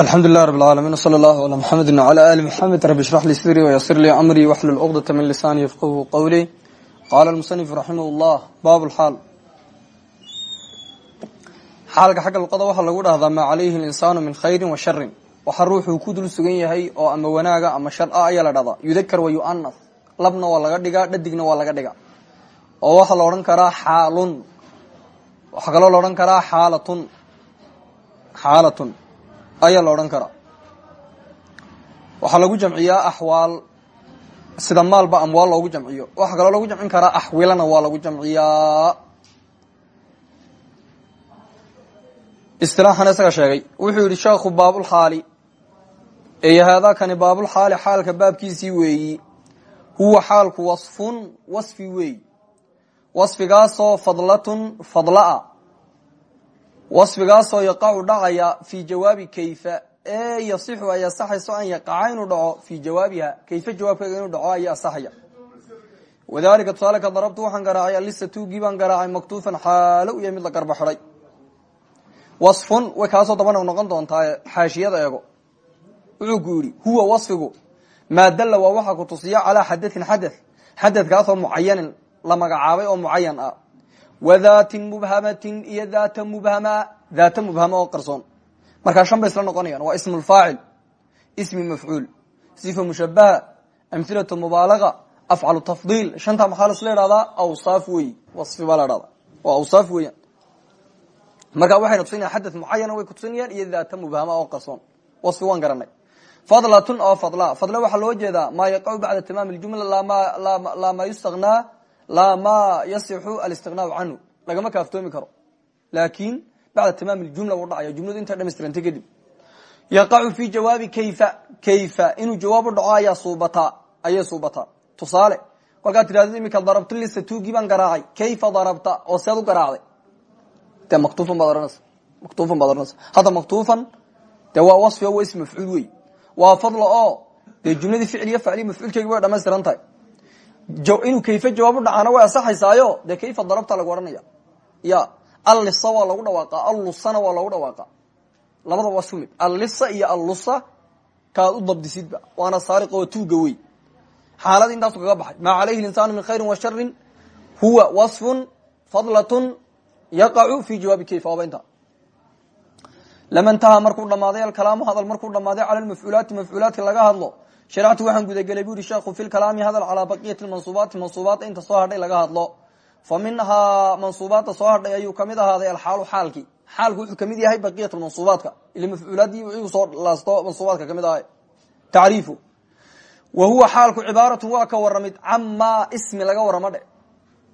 alxamdu lilah rab alcaalamiin wsala allahu ala muxamedi wcala ali muxamed rabi shrax li sidrii wayasir lii amrii waxlul cuqdata min lisaani yafqahu qowli qaala almusanifu raximah llah baab lxaal xaalka xagga luqada waxaa lagu dhahdaa maa calayhi linsaanu min khayrin wa sharin waxa ruuxuu ku dul sugan yahay oo ama wanaaga ama shar a ayaa la dhahdaa yudakar wa yu'anas labna waa laga dhigaa dhadigna waa laga dhigaa. Oo waxaa la odhan karaa xaalun. Waxaa kaloo la odhan karaa xaalatun. Xaalatun ayaa la odhan karaa waxaa lagu jamciyaa axwaal sida maalba amwaal loogu jamciyo. Waxaa kaloo lagu jamcin karaa axwilana waa lagu jamciyaa. Istilaaxana isaga sheegay. Wuxuu yihi sheekhu baabulxaali ey haadaakani baabulxaali xaalka baabkiisii weeyi. Huwa xaalku wasfun wasfi weeyi. Wasfigaasoo fadlatun fadlaa wasfigaasoo yaqacu dhacaya fii jawaabi kayfa ee yasixu ay asaxayso an yaqaca inuu dhaco fii jawaabiha kayfa jawaabkeega inuu dhaco aya asaxaya. Wadalika tusaale darabtu waxaan garaacay alisa tuugii baan garaacay maktuufan xaalo yahay mid la garba xidhay wasfun way kaasoo dabana noqon doontaa xaashiyada eego. Wuxuu ku yidhi huwa wasfigu maa dalla waa waxaa ku tusiya calaa xadatin xadath xadadkaasoo mucayanin la magacaabay oo mucayan ah wadatin mubhamatin iyo data mubhama daata mubhama oo qarsoon markaa shan bay isla noqonayaan waa ismu lfaacil ismi mafcuul sifa mushabaha amhilatu mubaalaga afcalu tafdiil shantaa maxaa lasla idhahdaa awsaaf wey wasfi baa la dhahda waa awsaaf weeyaan markaa waxayna tusinayaan xadad mucayana way kutusinayaan iyo daata mubhama oo qarsoon wasfi waan garanay fadlatun oo fadla fadla waxaa loo jeedaa maa yaqacu bacda tamaam ljumla laa maa yustagnaa laa ma yasixu alistiqnaau canhu lagama kaaftoomi karo. Laakin bacda tamaam ljumla wuu dhacaya jumladu intay dhamaystirantay kadib yaqacu fi jawaabi kayfa kayfa? Inuu jawaabu dhaco ayaa suubataa ayay suubataa tusaale kolkaad tidhahdo imika darabtu lisa tuugii baan garaacay. Kayfa darabta? Oo seed u garaacday de maktufan baad ohanaysa maktufan baad ohanaysa hadda waa ism mafcuul wey fadla oo dee jumladii ficliyo facliya mafcuulkeegi way inuu kayfe jawaab u dhacaana way asaxaysaayo dee kayfa darabta lagu odhanaya ya allisa waa lagu dhawaaqa allusana waa lagu dhawaaqa labadaba waa isku mid allisa iyo allusa kaad u dabdisidba waana saariqa waa tuuga wey xaaladii intaasu kaga baxay. Maa calayhi linsaanu min khayrin wa sharin huwa wasfun fadlatun yaqacu fi jawaabi kayfa. Waaba inta lama ntaha markuu dhamaaday alkalaamu hadal markuu dhamaaday cala lmafcuulaati mafcuulaadka laga hadlo sharactu waxaan gudagelay bu yihi sheekhu fi lkalaami hadal calaa baqiyati mansuubaati mansuubaat inta soo hadhay laga hadlo. Fa minhaa mansuubaadta soo hadhay ayuu ka mid ahaaday alxaalu xaalki. Xaalku wuxuu ka mid yahay baqiyat mansuubaadka. Ila mafcuulaadii igu soo laasto mansuubaadka ka mid ahay tacriifu. Wa huwa xaalku cibaaratu waa ka waramid camaa ismi laga waramo dhe.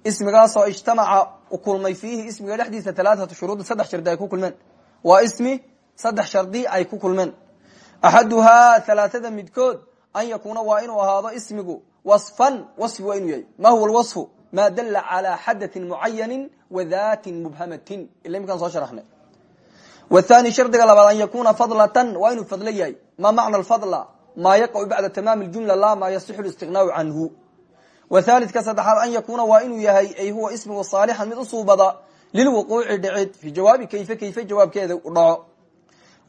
Ismigaasoo ijtamaca kulmay fiihi ismiga dhexdiisa alaaatu shuruud saddex shardi ay ku kulmeen. Waa ismi saddex shardi ay ku kulmeen. Axaduhaa alaaada midkood an yakuuna waa inuu ahaado ismigu wasfan wasfi waa inuu yahay ma huwa lwaصfu ma dala calى xadaثin mucayani wa datin mubhamatin ila imkaan soo sharaxnay wthani shardiga labaad an yakuna fadlatan waa inuu fadlo yahay ma macna fadla maa yaqacu bacda tamaam jumla la maa yasixu اlistiqnaaءu canhu wthalidka saddexaad an yakuuna waa inuu yahay ay huwa ismigu saalixan mid usuubada lilwuquuci dhicid fi jawaabi kayfe kayfe jawaabkeeda u dhaco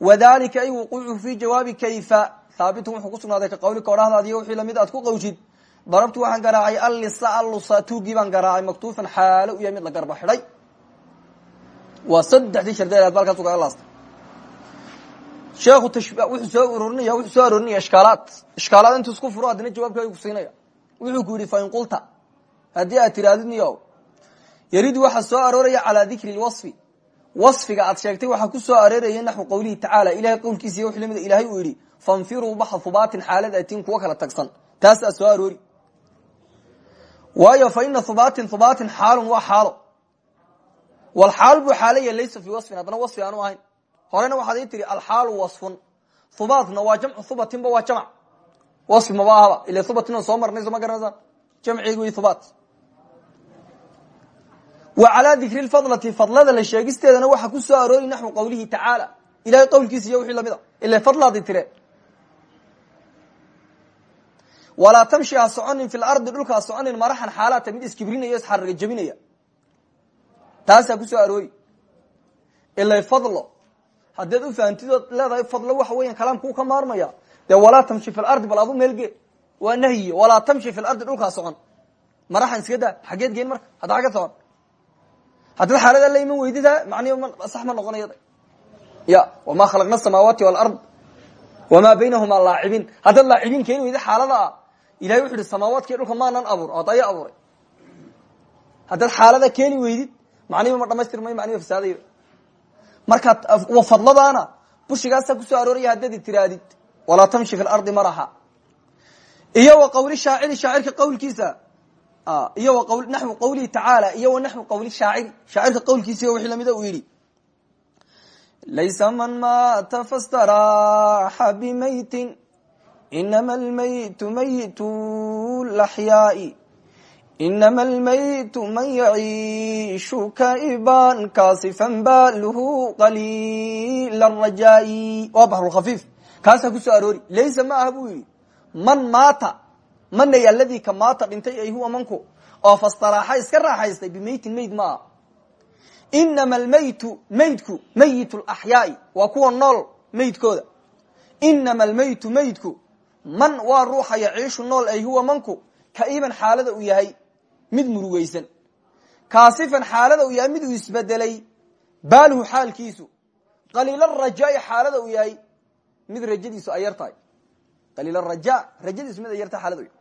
wadalika ay wuquucu fi jawaabi kayfa haabitun wuxuu kusugnaaday ka qawlika odhahdaadiy wixii la mid aad ku qawshid. Darabtu waxaan garaacay allisa allusa tuugii baan garaacay maktuufan xaalo u yahay mid la garba xidhay waa saddexdii shardeed aad balkaas ugaga laastay sheekhu wuxuu soo ururinaya wuxuu soo aroorinaya ishkaalaad. Ishkaalaad intuu isku furo haddana jawaabkeega kusiinaya wuxuu ku yidhi fain qulta haddii aad tirahdid niyo yaridu waxaa soo arooraya calaa dikri lwasfi. Wasfiga aad sheegtay waxaa ku soo fanfiruu baxa hubaatin xaalad atiin kuwa kala tagsan. Taas aa soo aroori. Waayo fa ina hubaatin hubaatin xaalun waa xaalo. Wal xaal buu xaalaya laysa fii wasfin haddana wasfi aanu ahayn. Horena waxaad ii tihi alxaalu wasfun. Hubaatna waa jamcu hubatinba waa jamc wasfi maba ahaba ila hubatin soo marnayso ma garanaysaa jamcigu wy hubaat wa calaa dikri lfadlati fadlada la sheegisteedana waxaa ku soo aroori naxwu qawlihi tacaala. Ilahay qowlkiisa iyo wixii la mid a ila fadlaadi tire walaa tamshi ha soconin fi lardi dhulka ha soconin maraxan xaalaata mid iskibrinaya isxarga jebinaya taasaa ku soo aroori ila fadlo haddaad u fahamtid ood leedahay fadlo waxa weyan kalaamkuu ka maarmaya dee walaa tamshi fi lardi bal adu meelge waa nahyi walaa tamshi fi lardi dhulkaa socon. Maraxan iska daa xageed geen marka hadda xagga socon. Haddaad xaalada la iman weydida macnihi sax ma noqonaya ya wama khalaqna asamaawaati walard wamaa baynahumaa laacibiin haddaad laacibiin keeni weyda xaalada ilahay wuxu ihi samaawaadki dhulka maanan abuur oo daya abuuray. Haddaad xaalada keeni weydid macnihiba ma dhamaystir may macniba fasaaday markaad fadladaana bushigaasa ku soo arooraya haddaad tiraadid walaa tamshi fi lardi maraxa iyo wa qawli shaaciri shaacirka qawlkiisa iyo wa naxwi qawlihi tacaala iyo wa naxwi qawli shaaciri. Shaacirka qawlkiisa wixii lamida uu yidhi laysa man maata fastaraaxa bimaytin inama almaytu maytu laxyaai inama almaytu man yaciishu kaiban kaasifan baluhu qaliila rajaai waa baxrulkhafiif kaasaa ku soo aroori laysa ma aha buu yidhi man maata manay aladii ka maata dhintay ay huwa manku oo fastaraaxa iska raaxaystay bimaytin mayd ma aha inama almaytu maydku mayit laxyaai waa kuwa nool maydkooda inama almaytu maydku man waa ruuxa yaciishu nool ay huwa manku kaiban xaalada uu yahay mid murugaysan. Kaasifan xaalada uu yahay mid uu isbedelay. Baaluhu xaalkiisu qaliil rajaai xaalada uu yahay mid rajadiisu ay yar tahay. Qaliil raja rajadiisu mid ay yartahay xaalada u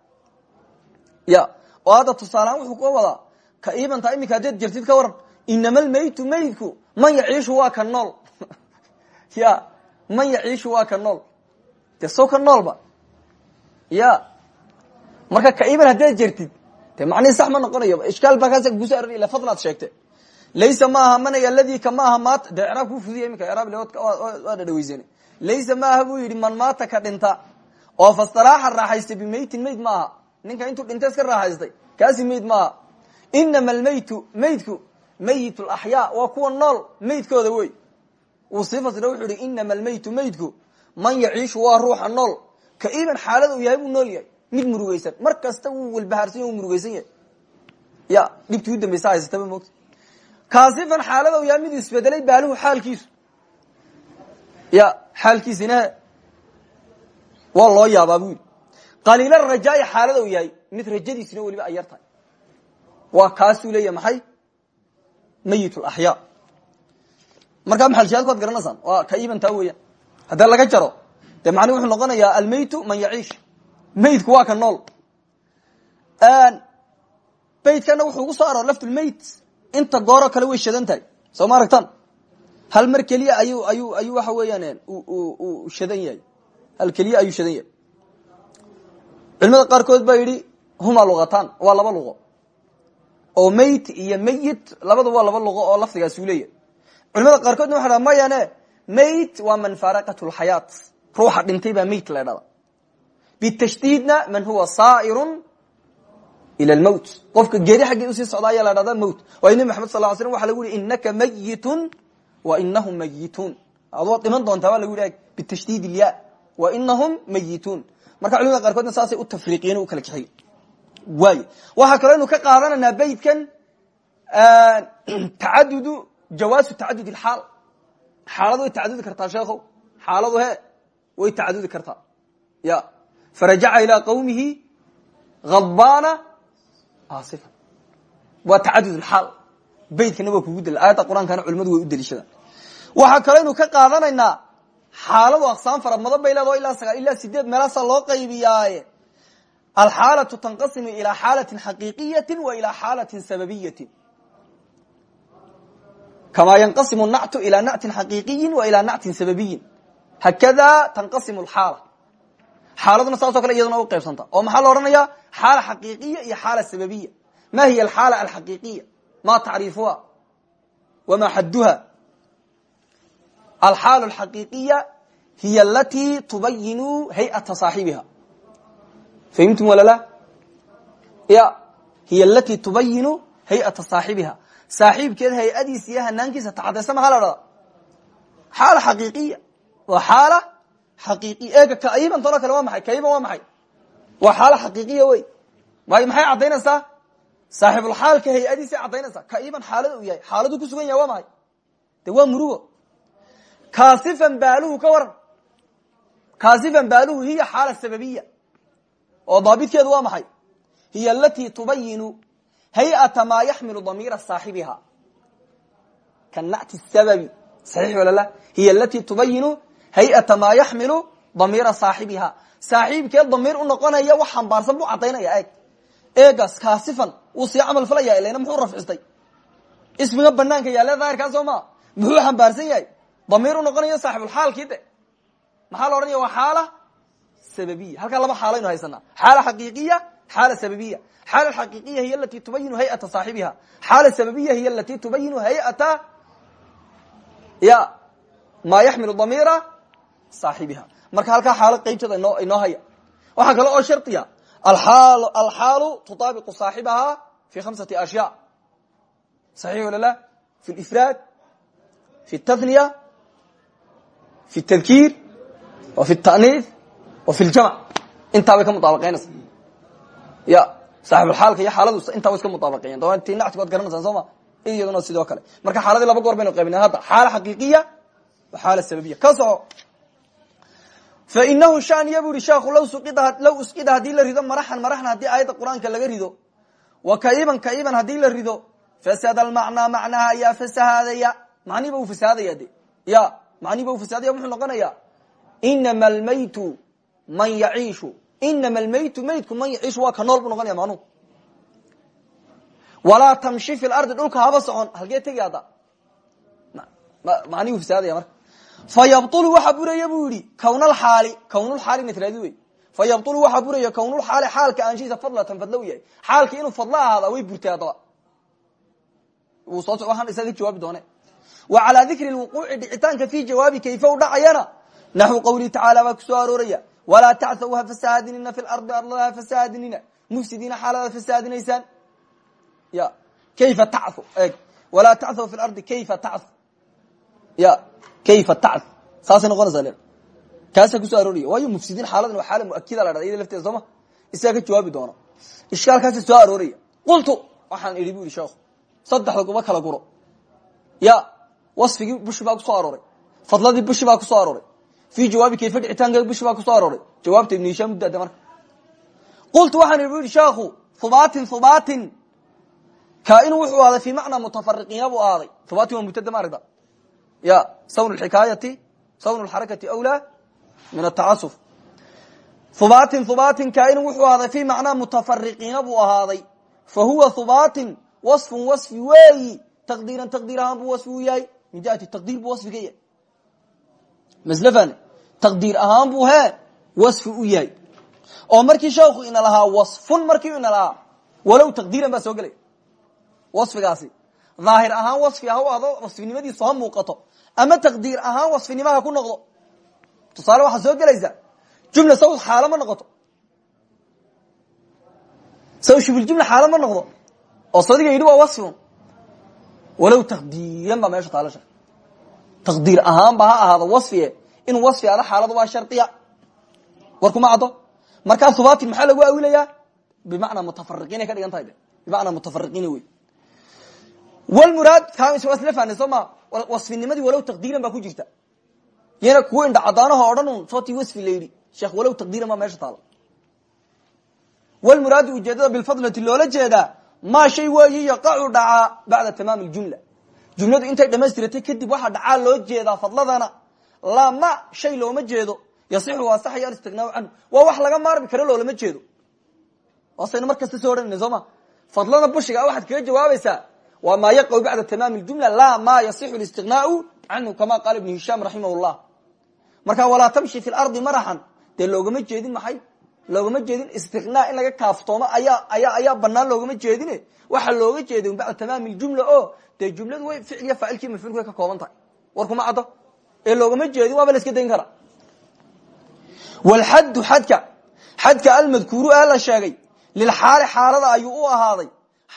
ya oo hadda tusaalehaan wuxuu ka wadaa kaibantaa iminka haddaad jirtid ka waran inama almaytu maydku man yaciishu waa ka nool. Ya man yaciishu waa ka nool. Dee ka noolba ya marka kaiban haddaad jirtid. De macnihi sax ma noqonayo. Ishkaal baa kaas kuso arori ila fadlaad sheegte laysa maaha manay aladii ka maaha maata dee craab kuu fudiya iminka craab waa dhadhaweysane laysa maaha buu yidhi man maata ka dhinta oo fastaraaxa raaxaystay bimaytin mayd maaha ninka intuu dhinta iska raaxaystay kaasi mayd maaha inama almaytu maydku mayit laxyaa waa kuwa nool maydkooda wey uu sii fasira wuxuu yihi inama almaytu maydku man yaciishu waa ruuxa nool kaiban xaalada uu yahay buu nool yahay. Mid murugeysan mar kasta wuu walbahaarsan ya murugeysan yahay. Ya dhibtii u dambaysa haysataba moogta kaasifan xaalada uu yahay mid isbedelay baaluhu xaalkiisu. Ya xaalkiisina waa loo yaabaa bu yidhi. Qaliila xaalada uu yahay mid rajadiisina weliba ay yar tahay waa kaasuu leeyahay maxay? Mayit laxyaa markaa maxalshaadku waad garanaysaan waa kaiban taa weeyaan. Haddii laga jaro dee macnihi wuxuu noqonayaa almaytu man yaciish. Maydku waa ka nool. Baydkana wuxuu ugu soo aroor laftulmayt inta gooroo kale way shadan tahay. Soo hal mar keliya ayu ayuu ayuu waxa weeyaan u shadan yahay. Hal keliya ayuu shadan yahay. Culimada qaarkood baa yidhi huma luqataan. Waa laba luqo. Oo mayt iyo mayit labada waa laba luqo oo lafdigaas uu leeyahay. Culimada qaarkoodna waxa dha mayane mayt waa man faraqat lxayaat ruuxa dhintay baa mayt la dhada bitashdiidna man huwa saairu ila lmowt qofka geeri xaggii u sii socda ayaa la dhahda mowt waayo nebi maxamed sal ly slm waxa lagu yihi inaka mayitun wa inahum mayituun adoo dhiman doontaa baa lagu yidhi bitashdiid ilya wa inahum mayituun marka culimada qaarkoodna saasay u tafriiqiyen u kala kaxey waay waxaa kaloo aynu ka qaadananaa beydkan tacadudu jawaasu tacadud ilxaal xaaladu way tacadudi kartaa sheekhow. Xaaladu he way tacadudi kartaa ya farajaca ilaa qawmihi adbaana aasifan waa tacadud xaal. Beydkana waa kugu dal aayadda qur'aankana culimadu way u deliishadaan waxaa kaloo aynu ka qaadanaynaa xaaladu aqsaam fara badan bay leedaho ilaa sagaa ilaa sideed meelaasaa loo qaybiyaaye. Alxaalatu tanqasimu ilaa xaalatin xaqiiqiyati wa ilaa xaalatin sababiyatin. Kamaa yanqasimu nactu ilaa nactin xaqiiqiyin wa ilaa nactin sababiyin hakada tanqasimu lxaala xaaladuna saasoo kale iyaduna u qaybsanta oo maxaa la odhanaya xaala xaqiiqiya iyo xaala sababiya ma hiya alxaala alxaqiiqiya ma tacriifuha wama xaduha alxaal alxaqiiqiya hiy alatii tubayinu hayata saaxibiha fahimtum walala ya hiy alatii tubayinu hayata saaxibiha saaxiibkeeda hay'adiisa iyo hanaankiisa taxadaysa maxaa la xaqiiqiya waa xaala xaqiiqiya eega kaiban tano kale waa maxay? Kaiban waa maxay? Waa xaala xaqiiqiya wey. Waayo maxay caddaynaysaa? Saaxibulxaalka hay'adiisay caddaynaysaa. Kaiban xaalada uu yahay. Xaaladu ku sugan yahay waa maxay? De murugo. Kaasifan baaluhu ka waran. Kaasifan baaluhu hiya xaala sababiya. Oo daabitkeedu waa maxay? Hiy alatii tubayinu hayata maa yaxmilu damiira saaxibiha. Kanacti sababi. Saxiix walala hiy alatii tubayinu hayata maa yaxmilu damiira saaxibiha saaxiibkeed damiir u noqonaya wax xambaarsan buu cadaynaya eeg. Eegas kaasifan wuu sii camal falaya ilana muxuu rafcistay? Ismiga banaanka yaale daahirkaa soo maa? Muxuu xambaarsan yahay? Damiir u noqonayo saaxibulxaalkii de maxaa la odhanaya waa xaala sababiya. Halkaa laba xaalaynu haysanaa. Xaala xaqiiqiya xaala sababiya. Xaala xaqiiqiya hiy alati tubayinu hayata saaxibiha xaala sababiya hiy alati tubayinu hayata ya maa yaxmilu damiira saaxibiha marka halkaa xaalo qaybteeda inoo haya. Waxaa kale oo shardiga alxaalu tutaabiqu saaxibaha fi khamsati ashya saxiix wala la fi lifraad fi tahniya fi tadkiir wa fi taniif wa fi ljamc intaabay ka muaabaqeynaysa ya saaxibulxaalka iyo xaaladu intaaba iska muaabaqeeyan da ti nactig waad garanaysaan soo ma? Iyaduna sidoo kale. Marka xaaladii laba goor baynu qaybina hadda xaala xaqiiqiya wa xaala sababiya. Ka soco fainahu shaniya bu ihi sheekhu law usqida haddii la rido maraxan maraxna haddii aayadda qur'aanka laga rido wa kaiban kaiban haddii la rido fasada almacnaa macnaha ayaa fasahaadaya macnihiiba uu fasahaadaya de ya macnihiiba uu fasahaadaya muxuu noqonaya inama almaytu man yaciishu inama almaytu maydku man yaciishu waa ka nool buu noqonaya macnuhu tamshi fi lardi dhulka haba socon halkee tegi hadda macnihi u marka fayabطulu waxa buraya buu yihi kownalxaali kownulxaali natraadi wey fayabطulu waxa buraya kownulxaali xaalka aanshiisa fadlatan fadlo u yahay xaalka inuu fadlo ahaada way burtay haddaba isaga jawaabi doone wa calaa dikri lwuquuci dhicitaanka fi jawaabi kayfa u dhacayana naxwu qawlihi tacaala baa ku soo arooraya walaa tacthaw ha fasahaadinina fi lardi arlada ha fasahaadinaysaan ya kayfa tacu eg walaa tacthaw fi kayfa tacu ya kayfa tac saasay noqonaysaa le kaasaa ku soo arooraya waayo mufsidiin xaaladan waa xaala muakida la dhada iyada lafteeda sooma isaga ka jawaabi doono ishkaalkaasa soo arooraya qultu waxaan idhi bu ihi sheekhu saddexda guba kala guro ya wasfigii bushi baa ku soo arooray fadladii bushi baa ku soo arooray fii jawaabi kayfa dhicitaankeeda bushi baa ku soo arooray jawaabta ibnu hishaam udada marka qultu waxaan idhi bu ihi sheekhu hubaatin hubaatin kaainu wuxuu ahaaday fi macnaa mutafariqiina buu ahaaday hubaatin waa mubtada ma aragta ya sawn xikaayati sawn xarakati awlaa min atacasuf hubaatin hubaatin kaainu wuxuu ahaaday fi macnaa mutafariqiina buu ahaaday fa huwa hubaatin wasfun wasfi weeyi taqdiiran taqdiir ahaan buu wasfi u yahay min jihati taqdiir buu wasfi ka yahay maslafan taqdiir ahaan buu he wasfi u yahay oo markii sheekhu ina lahaa wasfun markii ina lahaa walow taqdiiran baa soo gelay wasfigaasi daahir ahaan wasfi ha ha muuqato ama taqdiir ahaan wasfinimaha ku noqdo. Tusaale waxaa soo gelaysa. Jumla saw xaalo ma noqoto. Saw shibljumla xaalo ma noqdo. Oo sadiga yidhi waa wasfun. Walow taqdiiran baa meesha taalasha taqdiir ahaanba ha ahaado wasfie inuu wasfi ada xaaladu waa shardiya war kuma caddo. Markaa hubaatin maxaa lagu awilayaa bimacnaa mutafariqiinay ka dhigan tahay de. Bimacnaa wlmuraad isla fahna soo ma wasfinimadii walow taqdiiran baa ku jirta. Yana kuwa indha cadaanaha odhan un sooti wasfi la yidhi sheekh walow taqdiiran baa meesha taala. Wlmuraadu ujeedada bilfadlati loola jeedaa maa shay weeyi yaqacu dhacaa bacda tamaam ljumla. Jumladu intay dhamaystiratay kadib waxaa dhacaa loo jeedaa fadladana laa ma shay looma jeedo yasixu waa saxaya alistiqnaau canhu waa wax laga maarmi karo loolama jeedo. Waasaynu mar kasta soo odhanayna soo ma fadlada bushiga waxaad kaga jawaabaysaa waa maa yaqacu bacda tamaam jumla laa ma yasixu listiqnaau canhu kama qaala ibnu hishaam raximah llah marka walaa tamshi fi lardi maraxan dee loogama jeedin maxay? Loogama jeedin istiqnaa in laga kaaftoomo ayaa ayaa banaan loogama jeedine waxaa looga jeeda bacda tamaami jumla o dee jumladu way ficliya faacilkii mafcuulka ka kooban tahay. War kuma caddo. Ee loogama jeedin waaba la iska dayn kara walxaddu xadka xadka almadkuuru ee la sheegay. Lilxaali xaalada ayuu u ahaaday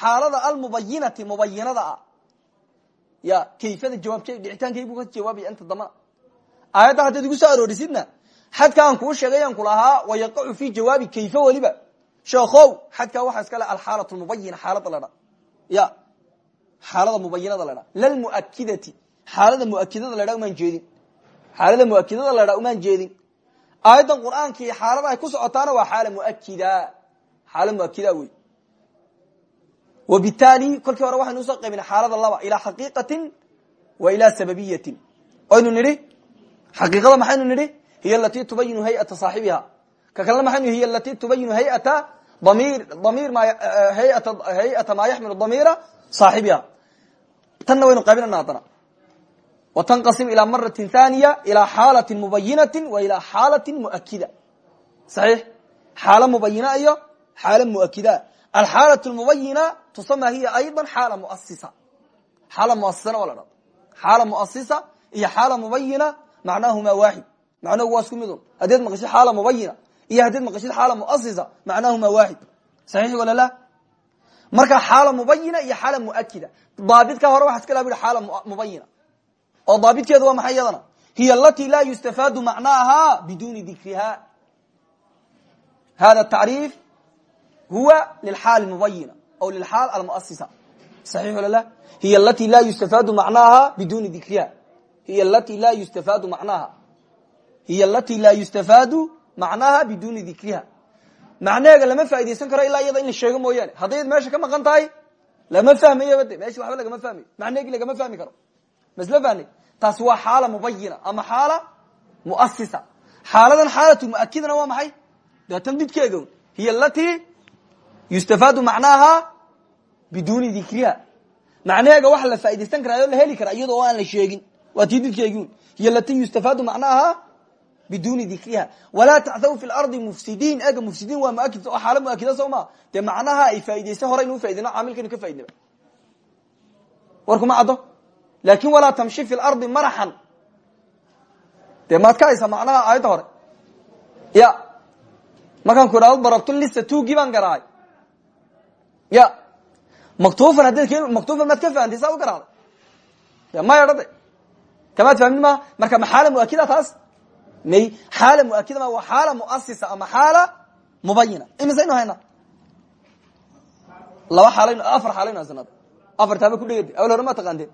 xaalada almubayinati mubayinada ah. Ya kayfada jawaab dhicitaankaybu ka jawaabaya inta dambana aayadda haddaad igu soo aroorisidna xadka aan kuu sheegay aan ku lahaa wayaqacu fi jawaabi kayfa weliba sheekhow xadkaa waxaa iska le alxaalat mubayina xaalada ladha ya xaalada mubayinada ladha lalmuakidati xaalada muakidada ladha maan jeedin. Xaalada muakidada la dhaa umaan jeedin. Aayaddan qur'aankii xaalada ay ku socotaana waa xaala muakida xaala muakida wey wabitaali kolkii hore waxaynu u soo qaybina xaalada laba ilaa xaqiiqatin wa ilaa sababiyatin aynu nidhi xaqiiqada maxaynu nidhi hiy alatii tubayinu hayata saaxibiha ka kalena maxaynu hiy alatii tubayinu hayata damir ma hayata maa yaxmilu damiira saaxibiha tanna waynu qaybinana haddana watanqasim ilaa maratin thaniya ilaa xaalati mubayinati wa ilaa xaalati muakida saxiix xaalo mubayina iyo xaalo muakida alxaalaة mubayina tusama hiya ayضa xaala muasisa xaala muasisana waa la dhada xaala muasisa iyo xaala mubayina macnaahuma waaxid macnahu waa isku midun haddeed maqashid xaala mubayina iyo haddeed maqashid xaala muasisa macnaahuma waaxid saxiix wala la marka xaala mubayina iyo xaala muakida daabidka hore waxa iska la xaala mubayina oo daabidkeedu waa maxay iyadana hiy alati laa yustafaadu macnaaha biduni dikriha hada tacriif huwa lilxaal mubayina aw lilxaal almuasisa la hiy alati laa yustafaadu macnaaha biduni dikriha hiy alati laa yustafaadu macnaha hiy alati laa yustafaadu macnaha biduni dikriha macnaheega lama faa'idaysan karo ilaa iyada in la sheego mooyaane hadday meesha ka maqan tahay lama fahmayaba de meesha waxba lagama fahmayo macneegi lagama fahmi karo masla fahnay taasi waa xaala mubayina ama xaala muasisa xaaladan xaalatu muakidana waa maxay deetan didkeega hiy alati yustafaadu macnaaha biduni dikriha macnaheega waxa la faa'idaysan karaa oo la heli karaa iyadoo aan la sheegin. Waa tii didkeegi hiy alati yustafaadu macnaaha biduni dikriha walaa tacthaw fi lardi mufsidiin. Ega mufsidiin waa muakid oo xaalo muakida soo ma. Dee macnaha ay faa'idaysta hore inu faidino caamilkaynu ka faidnaba warkuma caddo. Laakin walaa tamshi fi lardi maraxan. Dee maad ka haysaa macnaha aayadda hore. Ya. Markaan ku idhahdo darabtu lisa tuugii baan garaacay ya maktufan haddaad ke maktufan maad ka fahamtay saa u garaaday ya maya dhade kamaad fahmid maha marka ma xaala muakida taas? May xaala muakida ma waa xaala muasisa ama xaala mubayina imisaynu hayna? Laba xaalaynu afar xaalaynu haysanad. Afar taaba ku dhegadi awal hore ma taqaanteen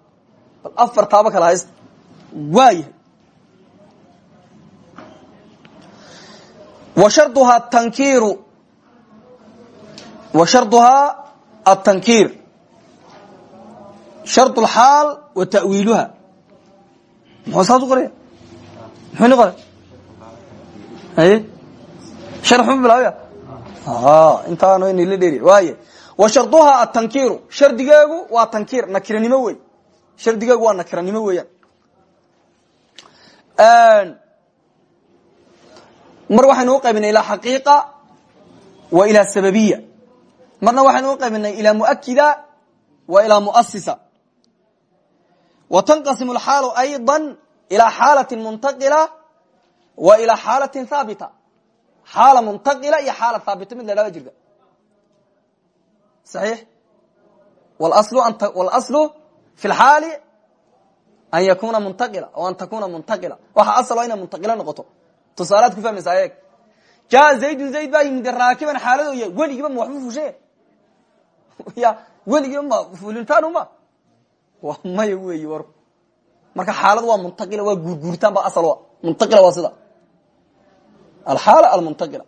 bal afar taaba kala haysta waayahay wa sharduhaa tankiiru. Wa sharduhaa atankiir shard lxaal wa ta'wiiluha muxuu saas u qoraya muxuu ni qoray haye sharx ma bilaabaya intaanu inala dheeri waaye wa sharduhaa atankiiru shardigeegu waa tankiir nakiranimo wey shardigeegu waa nakiranimo weeyaan mar waxaynu uqaybinay ilaa xaqiiqa wa ilaa sababiya marna waxaynu u qaybinay ilaa muakida wa ilaa muasisa wa tanqasimu alxaalu ayضa ilaa xaalatin muntaqila wa ilaa xaalatin haabita xaala muntaqila iyo xaala haabita mid la dhaba jirta saxiix? Wاlaslu fi lxaali an yakuna muntaqila o an takuna muntaqila. Waxa asal waa muntaqila noqoto. Tusaalaad ku fahmaysaa eeg. Ja zaydun zayd baa yimid raakiban xaalado ya weligiiba ma waxba ya weligiiba ma fulintaan ma wa maya weyi war. Marka xaalad waa muntaqila waa guurguuritaan ba asal muntaqila waa sida. Alxaala almuntaqila.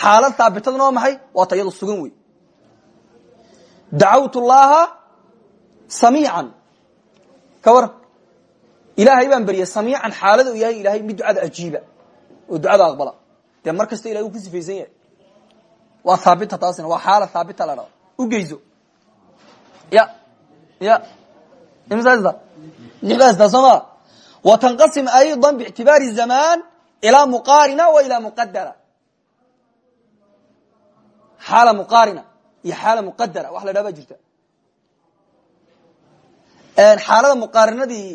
Xaalad haabitadna waa maxay? Waa ta iyado sugan wey dacawt llaha samiican. Ka waran ilaahay baan beryay samiican xaalada u yahay ilahay mid ducada ajiiba oo ducada aqbala. Dee mar kasta ilahay uu ku sifaysan yahay. Waa haabita taasina waa xaala haabita la dhao u geyso ya ya. Imsasta lixdaasta soo ma wa tanqasim ayضa bاctibaari zaman ilaa muqaarina wa ilaa muqadara xaala muqaarina iyo xaala muqadara wax la dhaha ba jirta xaalada muqaarinadii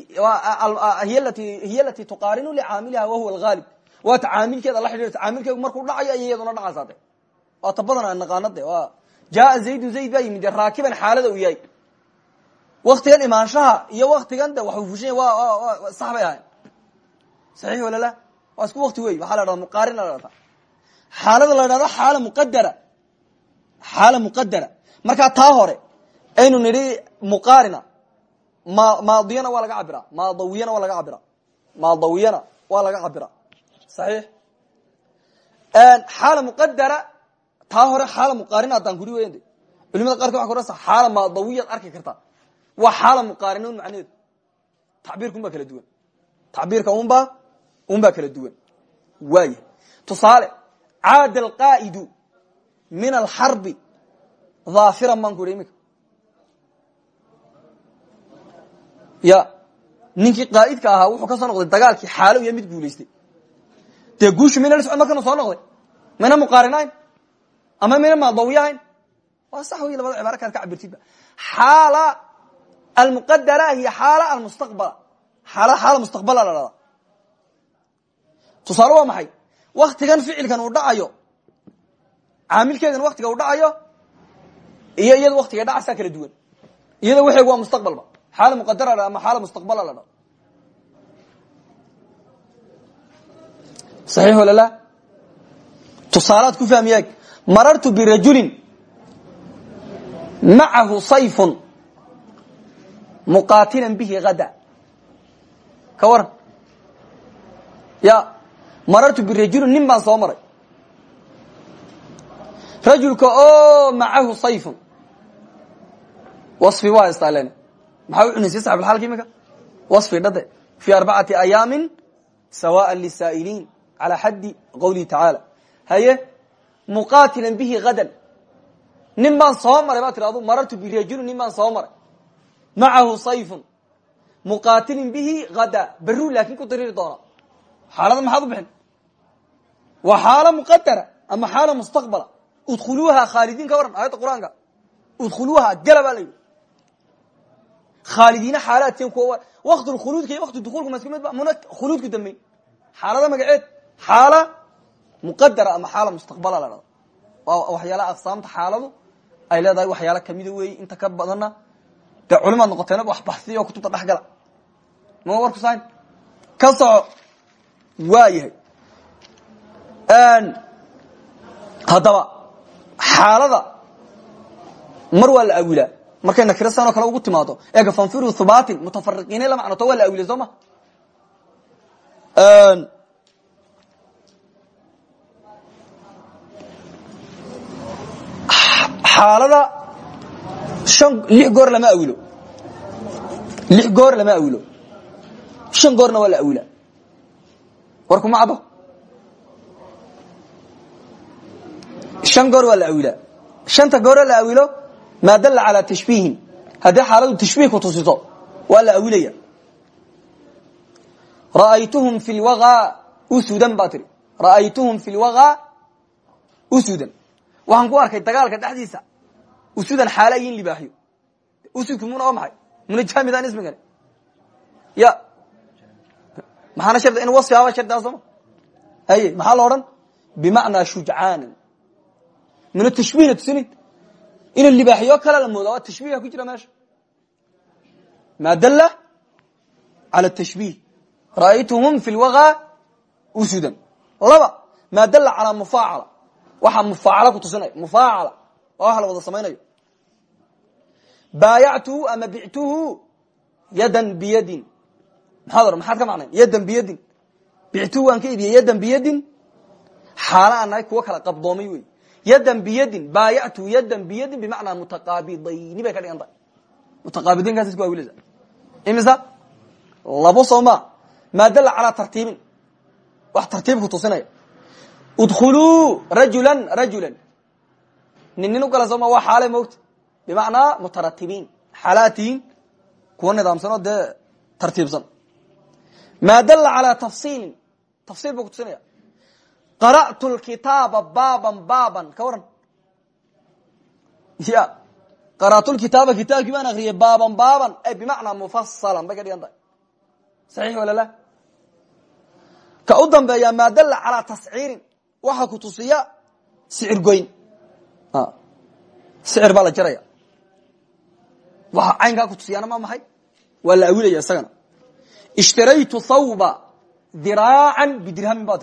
hiy lati tuqaarinu licaamiliha wahuwa algaalib waata caamilkeeda la xidhiirta caamilkeedu markuu dhacayo ay iyaduna dhacaysaa de waa ta badan aan naqaano de waa jaaa zaydun zayd baa yimid raakiban xaalada u yahay waktigan imaanshaha iyo waktigan de waxu fushay waa sax bay ahayn saxiix wala la waa isku wakti wey la dhahda muqaarina la dhahda xaalada la dhahda xaala muqadara xaala muqadara markaa taa hore aynu nidhi muqaarina ma maadiyana waa laga cabira maadawiyana waa laga cabira maadawiyana waa laga cabira saxiix xaala muqadara taa hore xaala muqaarin haddaan kuri weyn de culimada qarka waa korasa xaala maadawiyaad arki kartaa. Waa xaala muqaarin un macnaheedu tacbiirka un baa kala duwan. Tacbiirka unbaa un baa kala duwan. Waaya tusaale caada alqaa'idu min alxarbi dhaafiran baan ku idhi iminka. Ya ninkii qaa'idka ahaa wuxuu ka soo noqday dagaalkii xaalo iyo mid guulaystay. Dee guushu mayna la socon markanu soo noqday? Mayna muqaarinayn ama mayna maadawiye ahayn waa sax wey labada cibaaro kaad ka cabirtidba. Xaala almuqadara hiyo xaala almustaqbala. Xaala xaala mustaqbala la dhahdaa tusaale waa maxay? Waktigan ficilkan uu dhacayo caamilkeedan waktiga uu dhacayo iyo iyada waktiga dhacaysaa kala duwan. Iyada waxeegu waa mustaqbalba xaala muqadara la ama xaala mustaqbala la dhahdo saxiix wala la? Tusaalaad ku fahmiyeeg marartu birajulin macahu sayfun muqaatilan bihi hada ka waran ya marartu birajulin nin baan soo maray. Rajulka oo macahu sayfun. Wafi waa istaaleen. Maxaa u cunaysiye saxibulxaalka iminka? Wafi dhade fii arbacati ayaamin sawaan lisaa'iliin calaa xaddi qowlihi tacaala. Haye muqaatilan bihi hadan nin baan soo maray baa tirahdo marartu birajulin nin baan soo maray. Macahu sayfun. Muqaatilin bihi hada beruu laakin ku diriiri doona. Xaalada maxaad u bixin? Waa xaalo muqadara ama xaalo mustaqbala? Udkhuluuha khaalidiin ka waran aayadda qur'aanka. Udkhuluuha gala baa la yidhi. Khaalidiina xaalaadkeen kuwa wakti khuluudka iyo wakti dukuulka ma isku mid ba muna khuluudku dambeyn. Xaalada magaceed xaala muqadara ama xaala mustaqbala la dhado waa waxyaalaha aqsaamta xaaladu ay leedahay waxyaala kamida weeye inta ka badanna. Dee culimaad noqoteen wax baxsiya oo kutubta dhex gala. Ma warku sayn ka soco waa yahay haddaba xaalada mar waa la awilaa. Markay nakiro sanoo kale ugu timaado. Eega fanfiru hubatin mutafariqiine la macnoto waa la awilay soo ma xaalada goor lama awilo. Lix goor lama awilo. Shan goorna waa la awilaa. War kuma caddo shan goor waa la awilaa. Shanta gooroo la awilo maa dalla calaa tashbiihin. Haddii xaaladu tashbiih ku tusiso waa la awilaya. Ra'aytuhum fi lwagaa usudan baa ra'aytuhum fi lwagaa usudan waxaan ku arkay dagaalka dhexdiisa usudan xaala iyo in libaaxyo usudku muna waa maxay muna jaamidaan ismigani ya. Maxaana shardi in wasfiaba shardigaa sooma haye maxaa la odhan? Bimacnaa shujcaanan. Muna tashbiihna tusinin ina libaaxyo kale la moodaa waa tashbiiha ku jira meesha. Maa dalla cala tashbiih ra'aytuhum fi lwagaa usudan. Laba maa dalla calaa mufaacala. Waxaa mufaacala ku tusinaya mufaacala. Waa wax la wada samaynayo baayactuhu ama bictuhu yadan biyadin maxaad ohan maxaad ka macnayn yadan biyadin bictuhu waan ka iibiyey yadan biyadin xaala aan nahay kuwo kala qabdoomay wey yadan biyadin baayactuhu yadan biyadin bimacnaa mutaqaabidayni bay ka dhigan tahay mutaqaabidiinkaas isku awilasa imisa labo sooma maa dalla calaa tartiibin wax tartiibku tusinaya udkhuluu xaale moogta bimacnaa mutaratibiin xaalaatihiin kuwa nidaamsan oo dee tartiibsan maa dalla calaa tafsiilin tafsiil buu kutusinaya qara'tu lkitaaba baaban baaban ka waran ya qara'tu lkitaaba kitaabkii baan akriyay baaban baaban e bimacnaa mufasalan bay ka dhigan tahay saxiix wala la ka u dambeeya maa dalla calaa tasciirin waxaa ku tusiya sicir goyn waxa caynkaa ku tusiyaana ma maxay waa la awilaya isagana. Ishtaraytu thawba diraacan bidirhamin baa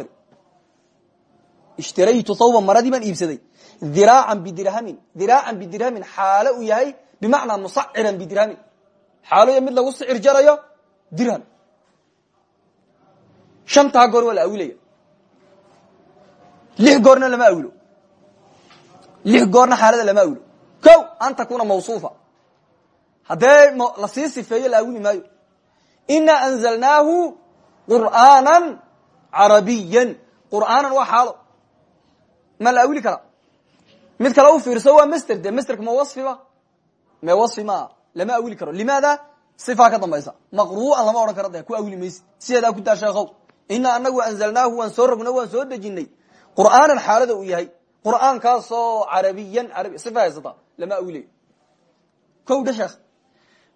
ishtaraytu thawba maradii baan iibsaday. Diraacan bidirhamin diraacan bidirhamin xaalo yahay bimacnaa musaciran bidirhamin. Xaalo ya mid lagu sicir jarayo dirham. Shantaa goor waa la awilaya lix lama awilo lix goorna xaalada lama awilo ko an takuna mawsuufa haddee la sii sifeeyo la awili maayo. Ina anzalnaahu qur'aana carabiyan qur'aanan waa xaalo. Ma la awili karaa mid kale u fiirso waa master de masterka ma wasfiba me wasfi maa lama awili karo. Limaada sifaa ka dambaysa. Maqru'an lama odhan karo de ku awili maysid. Sideedaa ku daa sheekow ina anagu anzalnaahu waan soo rogno waan soo dejinay. Qur'aanan xaalada uu yahay. Qur'aankaasoo carabiyan arabi sifa haysata. Lama awilayo ko sheekh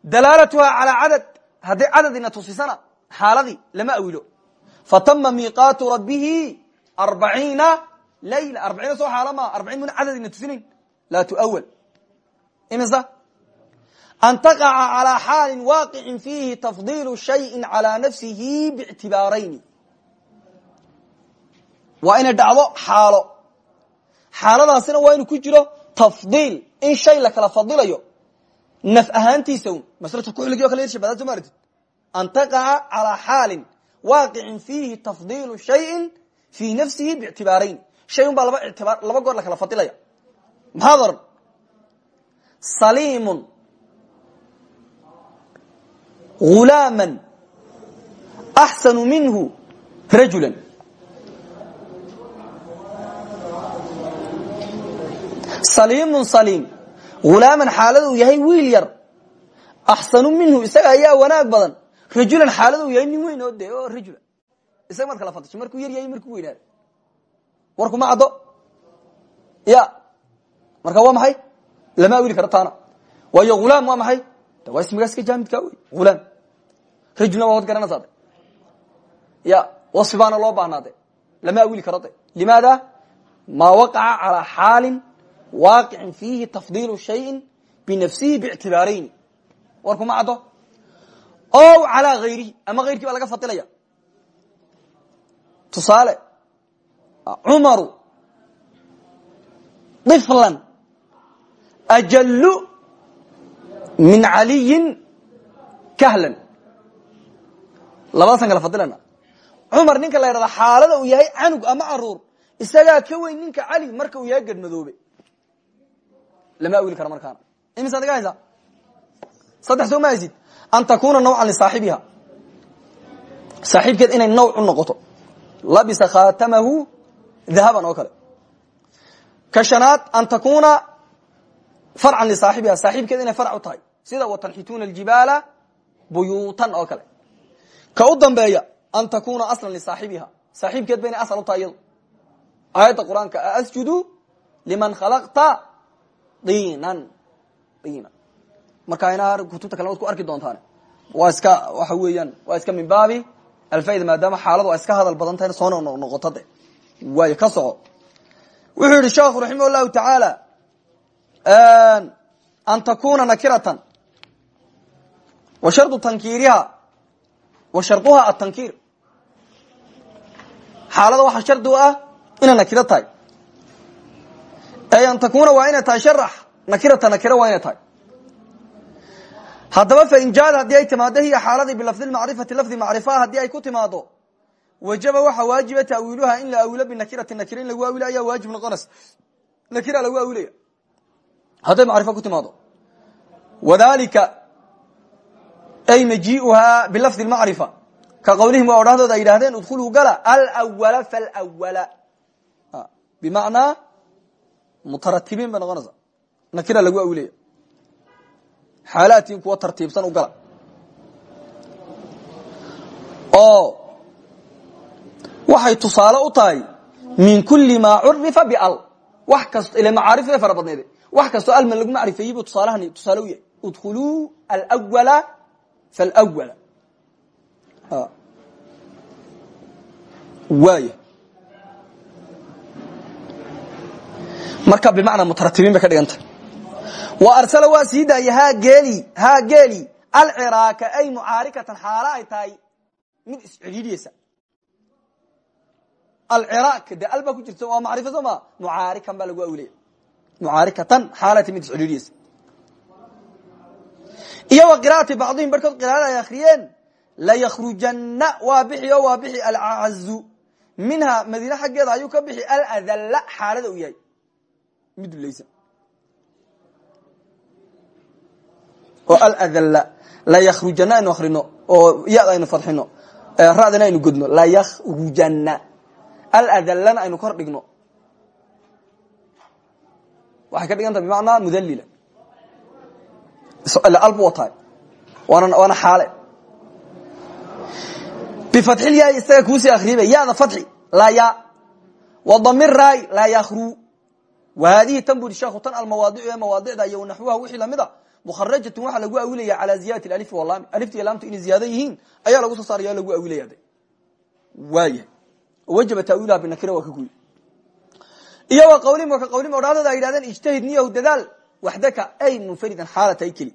dalaalatuhaa calaa cadad. Hadday cadadina tusisana xaaladii lama awilo. Fatama miiqaatu rabbihi arbaciina layla. Arbaciina soo xaala maa? Arbaciin muna cadadina tusinayn. Laa tuawal imisa an taqaca calaa xaalin waaqicin fiihi tafdiilu shayin calaa nafsihi bictibaarayni waa inay dhacdo xaalo. Xaaladaasina waa inuu ku jiro tafdiil. In shay la kala fadilayo naf ahaantiisa un maslatu kuxligi o kale yrshabada soo maartid an taqaca calaa shayin fii nafsihi bictibaarayn shay un baa laba goor la kala fadilaya. Maxaad oran saliimun. Ghulaama axsanu minhu rajula saliimun saliim hulaaman xaalad uu yahay wiil yar axsanu minhu isaga ayaa wanaag badan rajulan xaalad uu yahay nin weyn oo de oo rajula isaga maad kala fadisho markuu yar yahay markuu weynaado warkuma caddo ya marka waa maxay lama awili karo taana waayo hulaam waa maxay de waa ismigaas ka jaamidka wey hulaam rajulna waa wad garanaysaa de ya wasfi baana loo baahnaade lama awili karo de limaada maa waqaca calaa xaalin waaqicin fiihi tafdiilu shayin binafsihi bictibaarayni warkuma caddo o calaa hayrihi ama hayrkii baa laga fadilaya tusaale cumaru طiflan ajallu min caliyin kahlan labadaasaan kala fadilana cumar ninka la ydhahda xaalada uu yahay canug ama carruur isagaa ka weyn ninka cali marka uu yahay gadmadoobe lama awili karo markaana imisaad haysaa saddex soo ma an takuna nawcan lisaaxibiha saaxiibkeed inay nawc u noqoto labisa khatamahu dahaban oo kale ka an takuna farcan lisaaxibiha saaxiibkeed inay farc tahay sida watanxituuna aljibaala buyuutan oo kale ka u dambeeya an takuna aslan lisaaxibiha saaxiibkeed ba inay asal u tahay iyado aayadda asjudu liman khalaqta diinan diinan marka inaa kutubta kale waad ku arki doontaan? Waa iska waxa weeyaan waa iska min baabi maadaama xaaladu iska hadal badan tahayna soo noqnoqoto de ka soco. Wuxuu yihi sheekhu raximah llahu tacaala an takuna nakiratan. Wa shardu tankiiriha wa sharduha atankiir xaalada waxaa shardi u ah inay nakiro ay an takuna waa inay tahay sharax nakirata nakiro waa inay tahay. Haddaba fain jaada haddii ay timaado hiya xaaladii bilafdi macrifati lafdi macrifa haddii ay ku timaado wajaba waxaa waajiba taawiiluha in la awilo binakirati nakira in lagu awilo ayaa waajib noqonaysa nakira lagu awilaya. Hadday macrifo ku timaado. Wadalika ay majiiuhaa bilafdi macrifa. Ka qawlihim waa odhahdooda ay yidhahdeen udkhuluu gala alwala falwala bimacnaa mutaratibiin bay noqonaysa. Nakira lagu awilaya xaalaadkiin kuwa tartiibsan u gala. Oo waxay tusaale u tahay min kuli maa curifa bial. Wax kasto ile macaarif bay fara badneede. Wax kastoo alman lagu macrifeeyey buu tusaalahani tusaale u yahay. Udkhuluu alwala falwala waaya marka bimacnaa mutaratibiin bay ka dhigantah wa arsala waa sii daaya ha geeli ha geeli alciraaka ay mucaarikatan xaalo ay tahay mid iscidhiidhiyeysa alciraak de al baa ku jirta waa macrifo soo ma? Mucaarikan baa lagu awilaya mucaarikatan tahay mid iscidhiidhiyeysa iyo wa qira'ati bacdihim barhkood qiraada ay akriyeen laykhrujana waa bixi o waa bixi alcazu minha madiine xaggeeda ayuu ka bixi aladalla xaalada u yahay mid dulaysan oo aladalla laykhrujana aynu akrino oo yada aynu fadxino radana aynu godno laykhrujana aladallana aynu kor dhigno. Waxay ka dhiganta bimacnaa mudalila albu wataay waana waana xaale. Bifatxilyaai isaga kuusii akriyaba yada fatxi laa ya wadamir raay laa yakru wa haadihi tan buri sheekhu tan almawaadicu ee mawaadicda iyo naxwaha wixii la mid a mukharajatun waxaa lagu awilaya calaa ziyadati alif walaami alifta iyo laamtu inay ziyaado yihiin ayaa lagu soo saaraya o lagu awilaya de. Waaya wajaba taawiiluha binakira waa ka guyi iyo wa qawlim ka qawlim odhaadooda ay yidhahdeen ijtahid niyahu dadaal waxdaka ay munfaridan xaalata ay keli.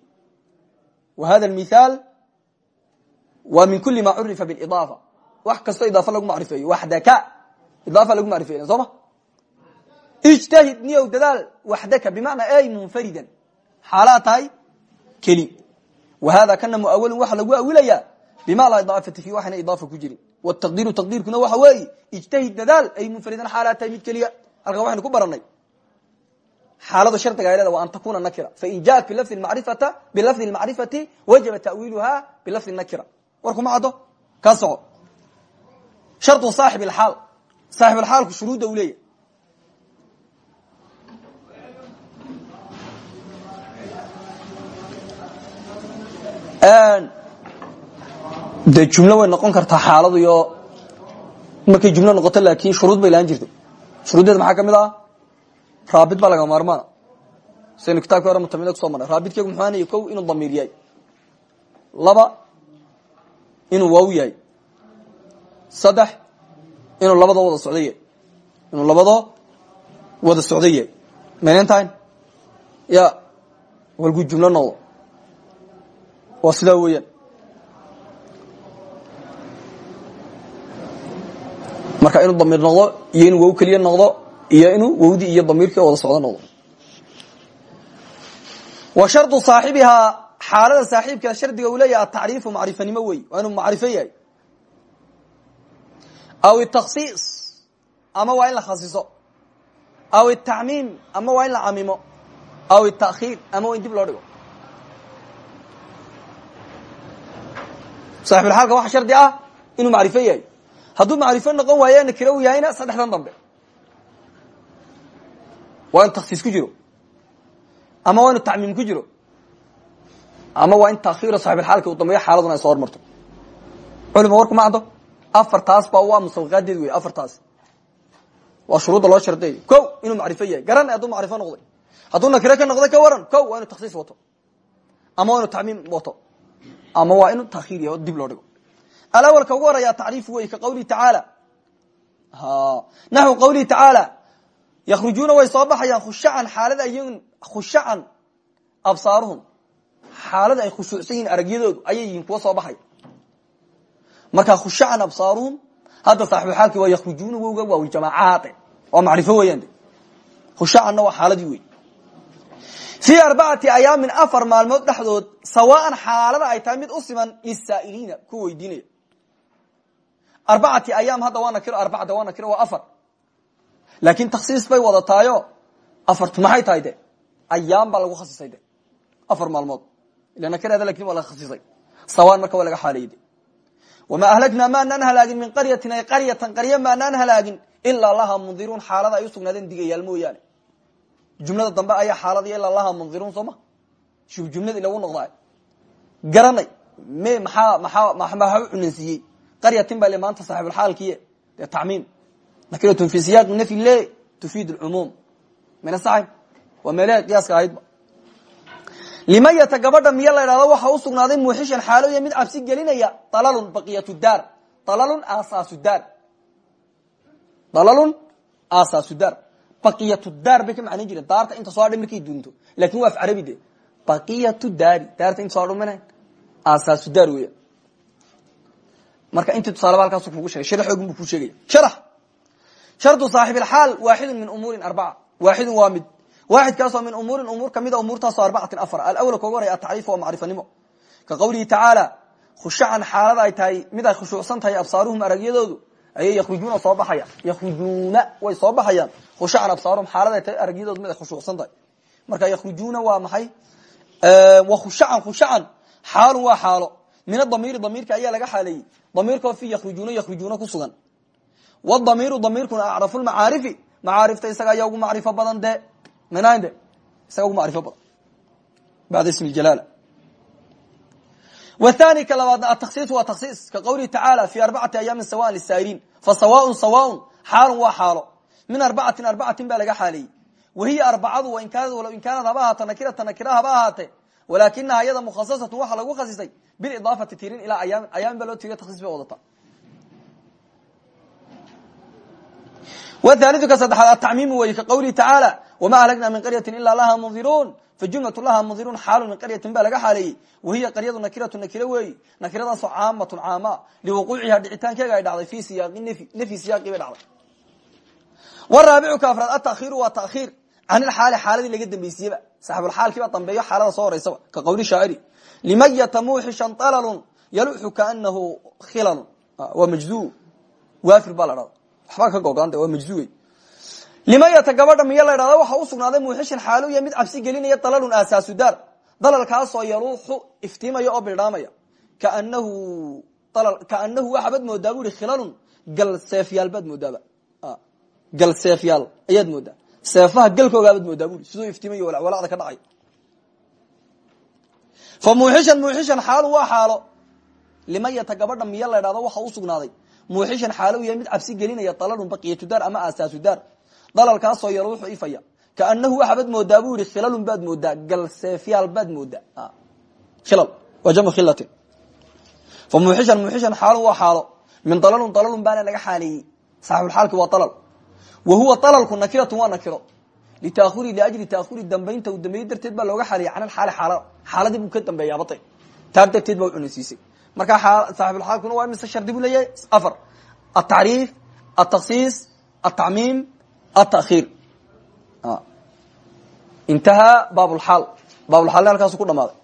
Wa hada mithaal waa min kuli ma curifa biidaafa wax kastoo idaafa lagu macrifeeyo waxdaka idaafa lagu macrifeyn soo ma ijtahid niyahu dadaal waxdaka bimacnaa ay munfaridan xaalaa tahay keli. Kana muawalin waxa lagu awilaya bima laa idaafata fi waxayna idaafa ku jirin. Wtaqdiiru taqdiirkuna waxa weeye ijtahid dadaal ay munfaridan xaalaa mid keliya. Halkan waxaynu ku baranay xaalada shardiga ay wa an takuna nakira. Fain jaءat bilafdi marifata bilafdi macrifati wajaba tawiiluha bilafdi nakira. War kuma caddo? Ka soco. Shardu saaxib اxaal saaxib alxaalku shuruudda u leeyahy de jumlo way noqon kartaa xaaladu iyo markay jumlo noqoto laakin shuruud bay lahaan jirtay shuruuddeeda maxaa ka mid ah? Raabit baa laga maarmaana saynu kitabki hore mutamida kuso marnay. Raabitkeegu muxuu anaya ko inuu damiir yahay. Laba inuu waaw yahay. Saddex inuu labadoo wada socdo yahay. Inuu labadoo wada socdo yahay. Maynan tahayn ya walgu jumlo noqdo waa sidaa weeyaan. Marka inuu damiir noqdo iyo inuu wow keliya noqdo iyo inuu wowdi iyo damiirkii wada socdo noqdo. Wa shardu saaxibihaa xaalada saaxiibka shardiga uu leeyahay atacriifu macrifanimo wey waa inuu macrifo yahay. Aw itaksiis ama waa in la khasiso. Aw itacmiim ama waa in la camimo aw itakhiir ama waa in dib loo dhigo saaxibulxaalka waxa shardi ah inuu macrifo yahay. Hadduu macrifo noqon waayo nakiro u yahayna saddexdan dambe. Waa in ku jiro. Ama waa inu ku jiro. Ama waa in takhiiro saaxibilxaalka uu dambeeyo xaaladuna ay soo hormarto. Culima warku ma caddo afartaas ba waa musabiqaadeed wey afartaas. Waa shuruudda loo shardeeyo ko inuu macrifo yahay. Garan hadduu macrifo noqday. Hadduu nakiro ka noqday ka waran ko waa inu wato. Ama waa inu wato ama waa inu takhiir yahay oo dib loo dhigo. Alawalka ugu horreeya tacriif wey ka qawlihi tacaala. Naxwu qawlihi tacaala. Yakrujuuna way soo baxayaan khushacan xaalad ay khushacan absaaruhum. Xaalad ay khushuucsan aragyadoodu ayay yihiin kuwa soo baxaya marka khushacan absaaruhum hadda saaxibuxaalki waa yakrujuuna wowga waa jamaacaade waa macrifo weeyaan de. Khushacanna waa xaaladii fii arbacati ayaamin afar maalmood dhexdood sawaan xaalada ay tahay mid u siman lisaa'iliina ku weydiinaya. Arbacati ayaam hadda waa nakiro arbacada waa nakiro waa afar. Laakin taksiis bay wadataayo afartu maxay tahay de? Ayaam baa lagu khasisay de afar maalmood. Ila nakirada laakiin waa laga khasisay. Sawaan marka waa laga xaaleeyey de. Wamaa ahlagnaa maanaan min qaryatin qaryatan qarya maanaan halaagin ilaa laha mundiruun xaalada ay usugnaadeen digayaal mooyaane jumlada dambe ayaa xaaladiy ilaa laha mundiruun soo ma? Shub jumladi lagu noqdaa garanay me maxaa maxaa maxaa u cunansiiyey qaryatin baa maanta saaxibulxaalkiye dee tacmiim. Nakiratun fi siyaaqi nafyi le tufiid lcumuum mina saxib waa meelaha qiyaaska ahaydba limayata gabadha miyo la idhahdo waxa u sugnaaday muuxishan xaaloya mid cabsi gelinaya dalalun baqiyat daar. Dalalun aasaasu daar. Dalalun aasaasu daar baqiyatu daar bay ka macnayn jireen. Daarta inta soo hadhay markay dunto laakiin waa af carabi de baqiyatu daari daarta inta so hadho mana aasaasu daar weya marka intii tusaalaba halkaasu kugu shegay sharax oogin bu kuu sheegaya sharax. Shardu saaxib alxaal waaxidun min umuurin arbaca waaxidun waa mid. Waaxidkaasoo min umuurin umuur kamida umuurtaasoo arbacatin afar. Alawla koga horaya atacriif waa macrifanimo. Ka qawlihi tacaala khushacan xaalada ay tahay mid ay khushuucsan tahay absaaruhum aragyadoodu ayay yakhrujuuna soo baxayaan. Yakhrujuuna way soo baxayaan. Khushacan absaaruhum xaalada aragyadoodu mid ay khushuucsan tahay. Marka yakhrujuuna waa maxay? Khushacan khushacan xaalun waa xaalo. Min adamiiri damiirka ayaa laga xaaleeyey. Damiirkao fi yakhrujuuna yakhrujuuna ku sugan. Wadamiiru damiirkuna acrafu lmacaarifi macaarifta isaga ayaa ugu macrifo badan de mnde isaga ugu macrifo badan. Bacda ismi jalaala wthani ka labaadna ataksiis waa taksiis ka qawlihi tacaala fi arbacati ayaamin sawaan lisaa'iriin fa sawaaun sawaaun xaalun waa xaalo min arbacatin arbacatin baa laga xaaleeyey wahiya arbacadu wain kaanad haba ahaata nakirata nakira haba ahaate walaakinaha iyada mukhasasatu waxaa lagu khasisay bilidaafati tirin ilaa ayaamin ayaamin baa loo tiriyo taksiis bay wadata wthaliu ka saddexaad atacmiimu wey ka qawlihi tacaala wama ahlagna min qaryati ilaa laha mundiruun fajumlatu laha mundiruun xaalu min qaryatin baa laga xaaleeyey wahiya qaryadu nakiratu nakiro weeyi nakiradaasoo caamatun caama liwuquuciha dhicitaankeega ay dhacday fi siyaaqi nfy nafyi siyaaqii bay dhacday waraabicu ka afraad atakhiiru waa takhiir can ilxaali xaaladii laga dambeysiyeba saxibulxaalkiibaa dambeeyo xaalada soo horeysaba ka qawli shaaciri limayata muuxishan alalun yaluxu kaanahu khilalun waa majdu waafir baa la dhada waxbaa ka googanta waa majduwey limayata gabadha miyo la dhahda waxa u sugnaaday muuxishan xaalu iyo mid cabsi gelinaya dalalun aasaasu daar. Dalalkaasoo yaluuxu iftiimaya oo bidhaamaya kaanahu waxaabad moodaa bu ihi khilalun gal seefyaal baad moodaaba gal seefyaal ayaad moodaa. Seefaha galkoogaabad moodaa bui siduu iftiimayo walacwalacda ka dhacay. Fa muuxishan muuxishan xaalu waa xaalo. Limayata gabadha miyo la dhahdo waxa u sugnaaday. Muuxishan xaalo yahay mid cabsi gelinaya dalalun baqiyatu daar ama aasaasu daar dalalkaasoo yaluuxu ifaya. Kaanahu waxaabad moodaa bu yihi khilalun baad moodaa gal seefyaal baad moodaa. Khilal waa jamcu khilatin fa muuxishan muuxishan xaalu waa xaalo. Min dalalun dalalun baana laga xaaleeyey. Saaxibulxaalki waa dalal. Wa huwa dalalku nakiratun waa nakiro. Litaahuri liajli taahuri dambaynta uu dambeeyey darteed baa looga xaaleeyey. Can alxaali xaala xaaladii buu ka dambeeyaabata taa darteed baa u cunaysiisay. Marka saaxibulxaalkuna waa mise shardi buu leeyahay? Afar. Atacriif ataksiis atacmiim atakhir intahaa baabulxaal baabulxaalna halkaasu ku dhamaaday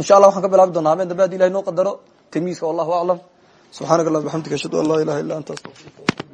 insha allah waxaan ka bilaabi doonaa habeen dambe hadi ilahay noo qadaro tamiiska wallahu aclam subxanak allah bxamdika ashhadu an laa ilaha illa anta astaqirka